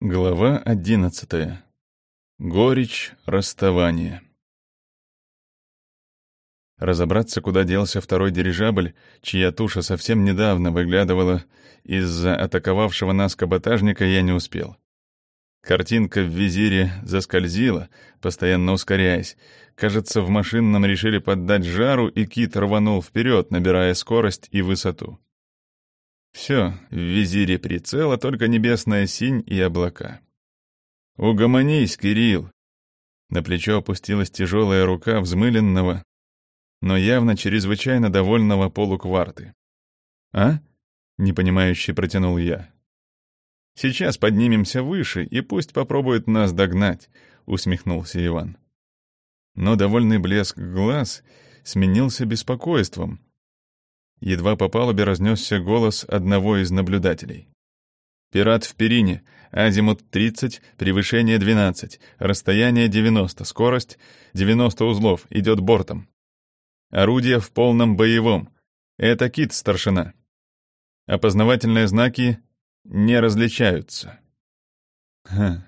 Глава одиннадцатая. Горечь расставания. Разобраться, куда делся второй дирижабль, чья туша совсем недавно выглядывала из-за атаковавшего нас каботажника, я не успел. Картинка в визире заскользила, постоянно ускоряясь. Кажется, в машинном решили поддать жару, и кит рванул вперед, набирая скорость и высоту. Все, в визире прицела только небесная синь и облака. «Угомонись, Кирилл!» На плечо опустилась тяжелая рука взмыленного, но явно чрезвычайно довольного полукварты. «А?» — непонимающе протянул я. «Сейчас поднимемся выше, и пусть попробует нас догнать», — усмехнулся Иван. Но довольный блеск глаз сменился беспокойством, Едва по палубе разнесся голос одного из наблюдателей. «Пират в перине. Азимут 30, превышение 12, расстояние 90, скорость 90 узлов, идет бортом. Орудие в полном боевом. Это кит, старшина. Опознавательные знаки не различаются». Ха,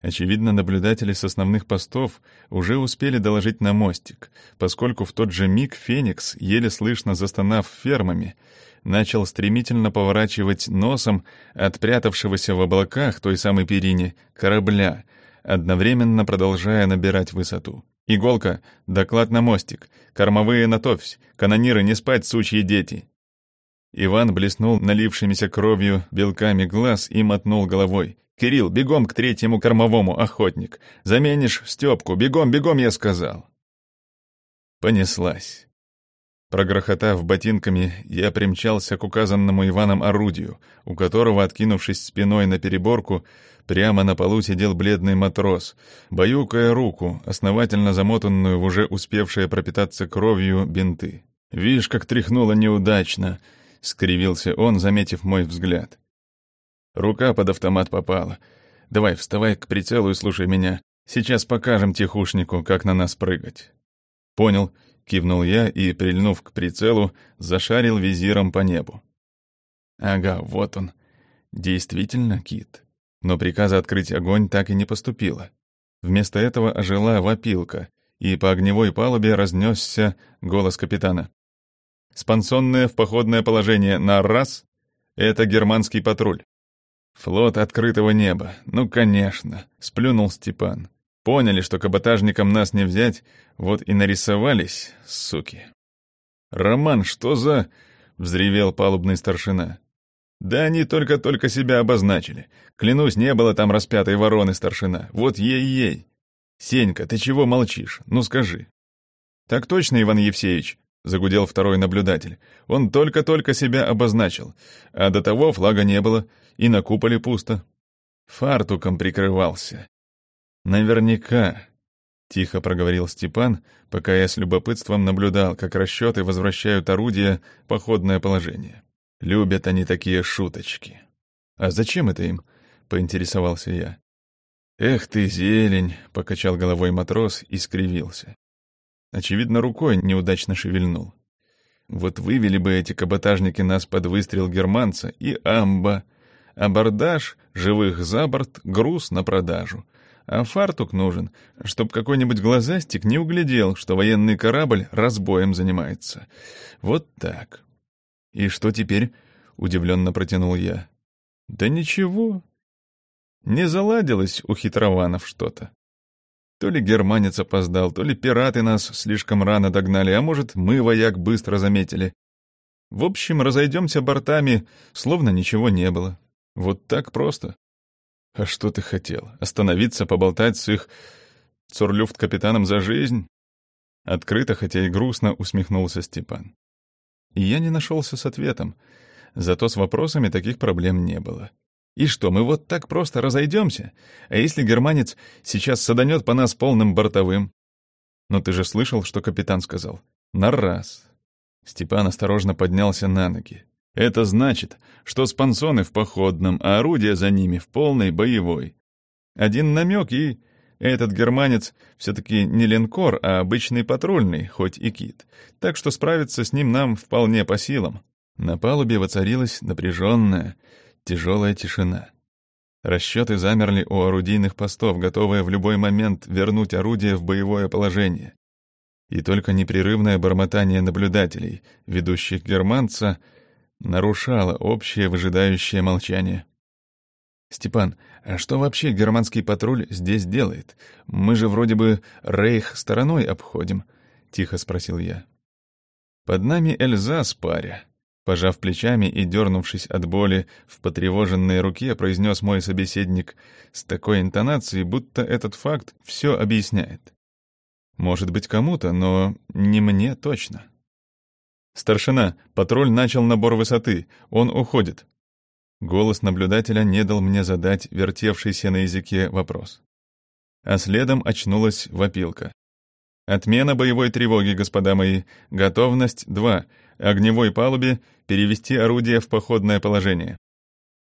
Очевидно, наблюдатели с основных постов уже успели доложить на мостик, поскольку в тот же миг «Феникс», еле слышно застонав фермами, начал стремительно поворачивать носом от прятавшегося в облаках той самой перине корабля, одновременно продолжая набирать высоту. «Иголка! Доклад на мостик! Кормовые натовсь! Канониры не спать, сучьи дети!» Иван блеснул налившимися кровью белками глаз и мотнул головой. «Кирилл, бегом к третьему кормовому, охотник! Заменишь Степку! Бегом, бегом, я сказал!» Понеслась. Прогрохотав ботинками, я примчался к указанному Иваном орудию, у которого, откинувшись спиной на переборку, прямо на полу сидел бледный матрос, баюкая руку, основательно замотанную в уже успевшее пропитаться кровью бинты. «Вишь, как тряхнуло неудачно!» — скривился он, заметив мой взгляд. Рука под автомат попала. Давай, вставай к прицелу и слушай меня. Сейчас покажем тихушнику, как на нас прыгать. Понял, кивнул я и, прильнув к прицелу, зашарил визиром по небу. Ага, вот он. Действительно кит. Но приказа открыть огонь так и не поступило. Вместо этого ожила вопилка, и по огневой палубе разнесся голос капитана. «Спансонное в походное положение на раз — это германский патруль. Флот открытого неба. Ну, конечно, сплюнул Степан. Поняли, что каботажникам нас не взять, вот и нарисовались, суки. «Роман, что за...» — взревел палубный старшина. «Да они только-только себя обозначили. Клянусь, не было там распятой вороны старшина. Вот ей-ей. Сенька, ты чего молчишь? Ну скажи». «Так точно, Иван Евсеевич», — загудел второй наблюдатель. «Он только-только себя обозначил, а до того флага не было и на куполе пусто. Фартуком прикрывался. Наверняка, — тихо проговорил Степан, пока я с любопытством наблюдал, как расчеты возвращают орудие в походное положение. Любят они такие шуточки. А зачем это им? — поинтересовался я. «Эх ты, зелень!» — покачал головой матрос и скривился. Очевидно, рукой неудачно шевельнул. Вот вывели бы эти каботажники нас под выстрел германца, и амба! Абордаж, живых за борт, груз на продажу. А фартук нужен, чтоб какой-нибудь глазастик не углядел, что военный корабль разбоем занимается. Вот так. «И что теперь?» — удивленно протянул я. «Да ничего. Не заладилось у хитрованов что-то. То ли германец опоздал, то ли пираты нас слишком рано догнали, а может, мы, вояк, быстро заметили. В общем, разойдемся бортами, словно ничего не было. Вот так просто. А что ты хотел? Остановиться, поболтать с их цурлюфт-капитаном за жизнь? Открыто, хотя и грустно, усмехнулся Степан. И я не нашелся с ответом. Зато с вопросами таких проблем не было. И что, мы вот так просто разойдемся? А если германец сейчас саданет по нас полным бортовым? Но ты же слышал, что капитан сказал? На раз. Степан осторожно поднялся на ноги. Это значит, что спансоны в походном, а орудия за ними в полной боевой. Один намек и... Этот германец все-таки не линкор, а обычный патрульный, хоть и кит. Так что справиться с ним нам вполне по силам. На палубе воцарилась напряженная, тяжелая тишина. Расчеты замерли у орудийных постов, готовые в любой момент вернуть орудие в боевое положение. И только непрерывное бормотание наблюдателей, ведущих германца, нарушало общее выжидающее молчание. «Степан, а что вообще германский патруль здесь делает? Мы же вроде бы рейх стороной обходим», — тихо спросил я. «Под нами Эльзас, паря», — пожав плечами и дернувшись от боли в потревоженной руке, произнес мой собеседник с такой интонацией, будто этот факт все объясняет. «Может быть, кому-то, но не мне точно». «Старшина, патруль начал набор высоты, он уходит», Голос наблюдателя не дал мне задать вертевшийся на языке вопрос. А следом очнулась вопилка. «Отмена боевой тревоги, господа мои. Готовность 2. Огневой палубе перевести орудие в походное положение.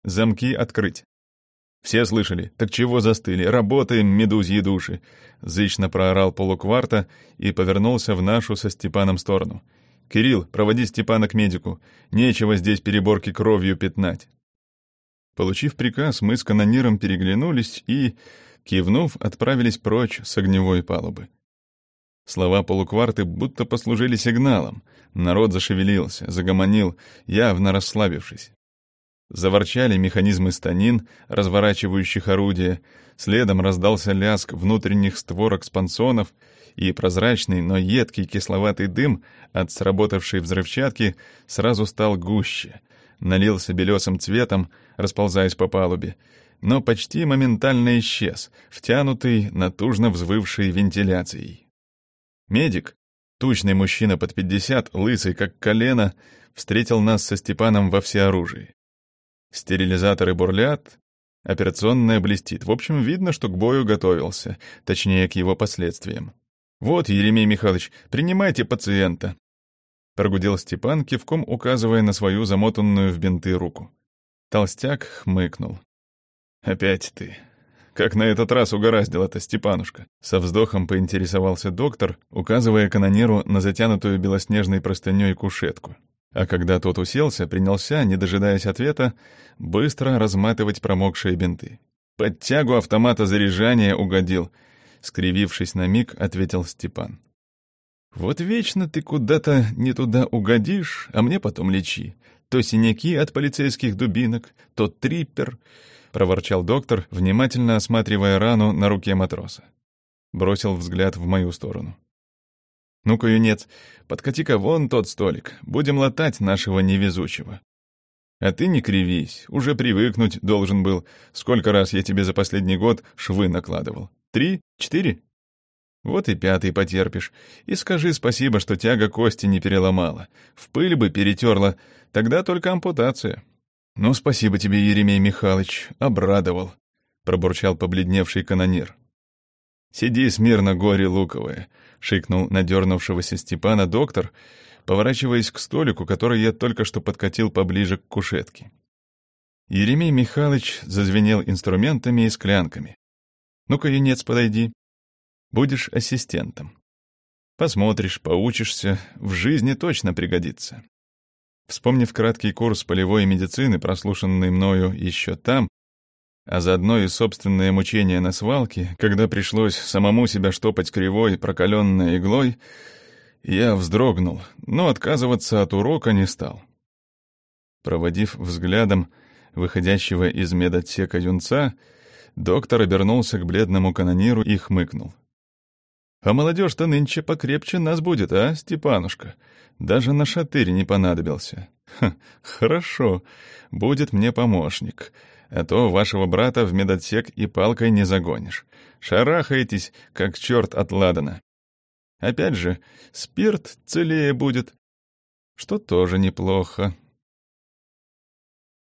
Замки открыть». «Все слышали? Так чего застыли? Работаем, медузьи души!» Зычно проорал полукварта и повернулся в нашу со Степаном сторону. «Кирилл, проводи Степана к медику. Нечего здесь переборки кровью пятнать». Получив приказ, мы с канониром переглянулись и, кивнув, отправились прочь с огневой палубы. Слова полукварты будто послужили сигналом. Народ зашевелился, загомонил, явно расслабившись. Заворчали механизмы станин, разворачивающих орудия, следом раздался лязг внутренних створок спансонов, и прозрачный, но едкий кисловатый дым от сработавшей взрывчатки сразу стал гуще, налился белесым цветом, расползаясь по палубе, но почти моментально исчез, втянутый натужно взвывшей вентиляцией. Медик, тучный мужчина под пятьдесят, лысый как колено, встретил нас со Степаном во всеоружии. Стерилизаторы бурлят, операционная блестит. В общем, видно, что к бою готовился, точнее, к его последствиям. «Вот, Еремей Михайлович, принимайте пациента», Прогудел Степан, кивком указывая на свою замотанную в бинты руку. Толстяк хмыкнул. «Опять ты. Как на этот раз угораздило-то, Степанушка?» Со вздохом поинтересовался доктор, указывая канониру на затянутую белоснежной простыней кушетку. А когда тот уселся, принялся, не дожидаясь ответа, быстро разматывать промокшие бинты. «Под тягу автомата заряжания угодил», — скривившись на миг, ответил Степан. Вот вечно ты куда-то не туда угодишь, а мне потом лечи. То синяки от полицейских дубинок, то триппер, — проворчал доктор, внимательно осматривая рану на руке матроса. Бросил взгляд в мою сторону. «Ну-ка, юнец, подкати-ка вон тот столик, будем латать нашего невезучего». «А ты не кривись, уже привыкнуть должен был. Сколько раз я тебе за последний год швы накладывал? Три? Четыре?» Вот и пятый потерпишь. И скажи спасибо, что тяга кости не переломала. В пыль бы перетерла, тогда только ампутация. Ну, спасибо тебе, Еремей Михайлович, обрадовал, пробурчал побледневший канонир. Сиди смирно, горе луковое, шикнул надернувшегося Степана доктор, поворачиваясь к столику, который я только что подкатил поближе к кушетке. Еремей Михайлович зазвенел инструментами и склянками. «Ну-ка, юнец, подойди», Будешь ассистентом. Посмотришь, поучишься, в жизни точно пригодится. Вспомнив краткий курс полевой медицины, прослушанный мною еще там, а заодно и собственное мучение на свалке, когда пришлось самому себя штопать кривой, прокаленной иглой, я вздрогнул, но отказываться от урока не стал. Проводив взглядом выходящего из медотсека юнца, доктор обернулся к бледному канониру и хмыкнул. А молодежь-то нынче покрепче нас будет, а, Степанушка? Даже на шатырь не понадобился. Ха, хорошо, будет мне помощник. А то вашего брата в медотсек и палкой не загонишь. Шарахаетесь, как черт от ладана. Опять же, спирт целее будет. Что тоже неплохо.